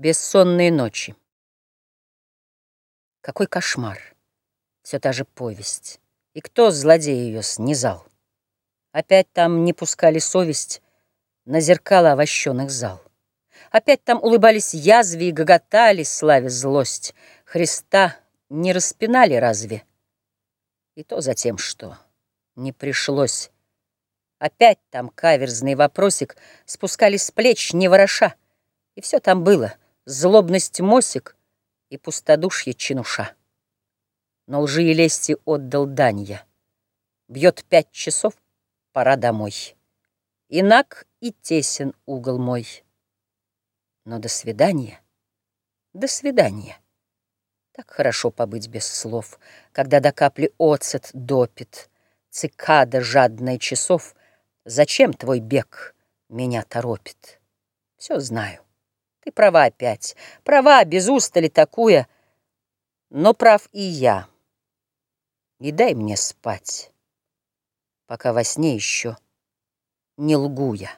Бессонные ночи. Какой кошмар! Все та же повесть. И кто злодей ее снизал? Опять там не пускали совесть на зеркало овощенных зал. Опять там улыбались язве и гоготали, славя злость. Христа не распинали разве? И то за тем, что не пришлось. Опять там каверзный вопросик спускались с плеч, не вороша. И все там было — злобность мосик и пустодушье чинуша. Но лжи и лести отдал дань Бьет пять часов, пора домой. Инак и тесен угол мой. Но до свидания, до свидания. Так хорошо побыть без слов, Когда до капли оцет допит, Цикада жадная часов, Зачем твой бег меня торопит? Все знаю. Ты права опять, права, без устали такуя, но прав и я. И дай мне спать, пока во сне еще не лгу я.